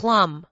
plum.